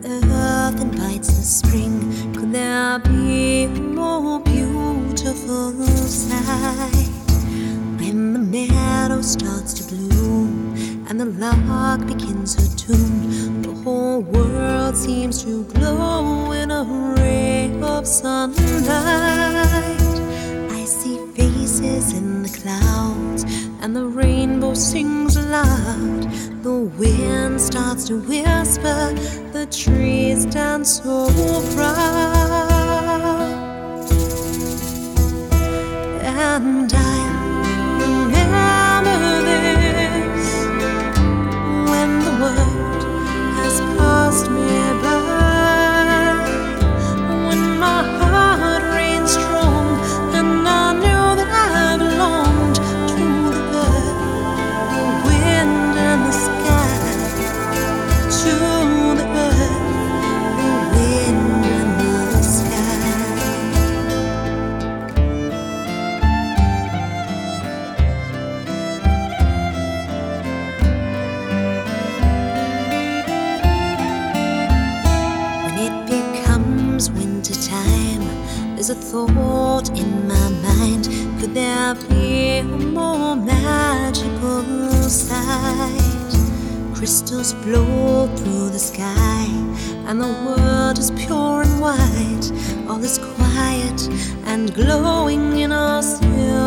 the earth invites the spring. Could there be a more beautiful sight? When the meadow starts to bloom and the lark begins her tune, the whole world seems to glow in a ray of sunlight. I see faces in the clouds, and the rainbow sings aloud. The wind starts to whisper, trees dance so proud. And I there's a thought in my mind. Could there be a more magical sight? Crystals blow through the sky, and the world is pure and white. All is quiet and glowing in our silvery